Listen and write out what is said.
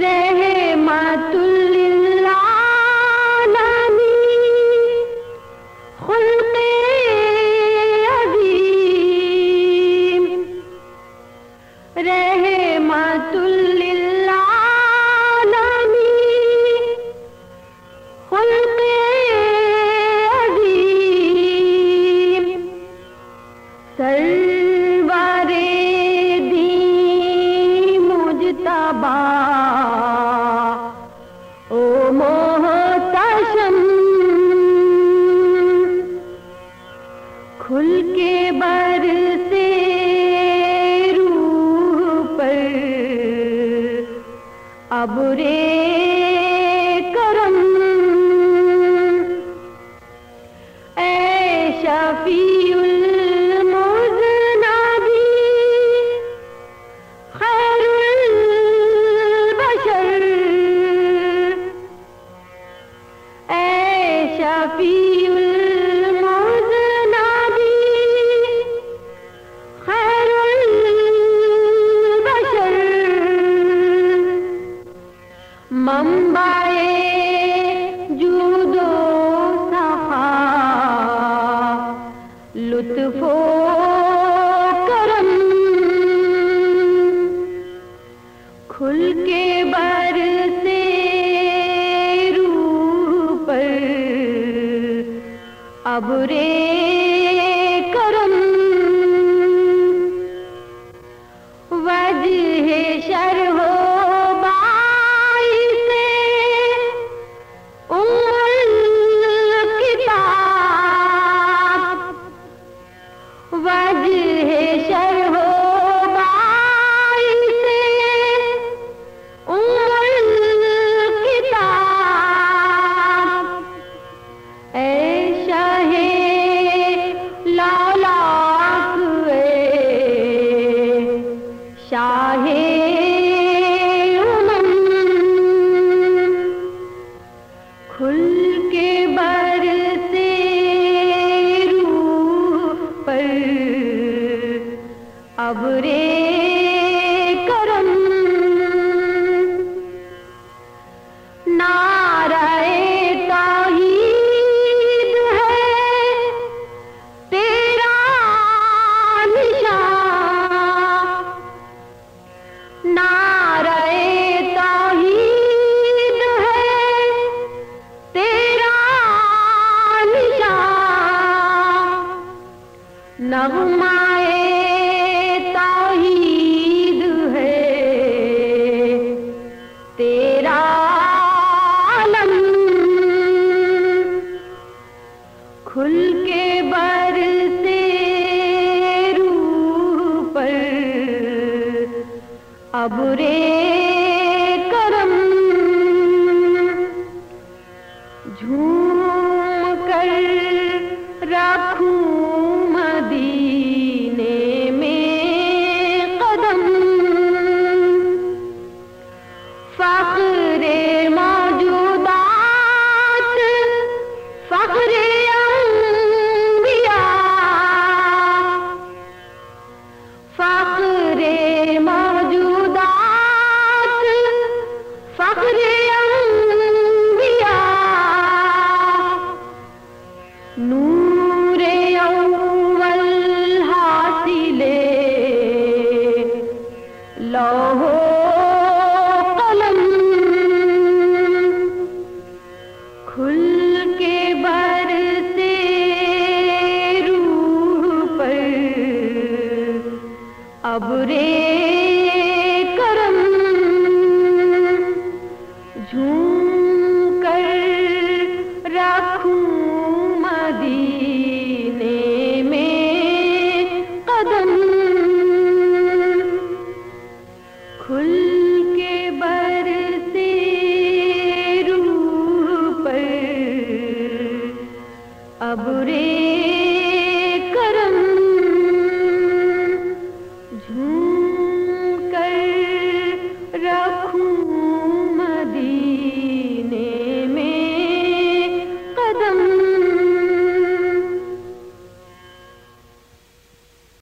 رہے ماتل شفیع وہ کرم۔ کھل کے بار سے روپ پر ابرے برے کرم جھوم کر رکھوں مدینے میں قدم فخرے کھل کے برتے روح پر ابرے اب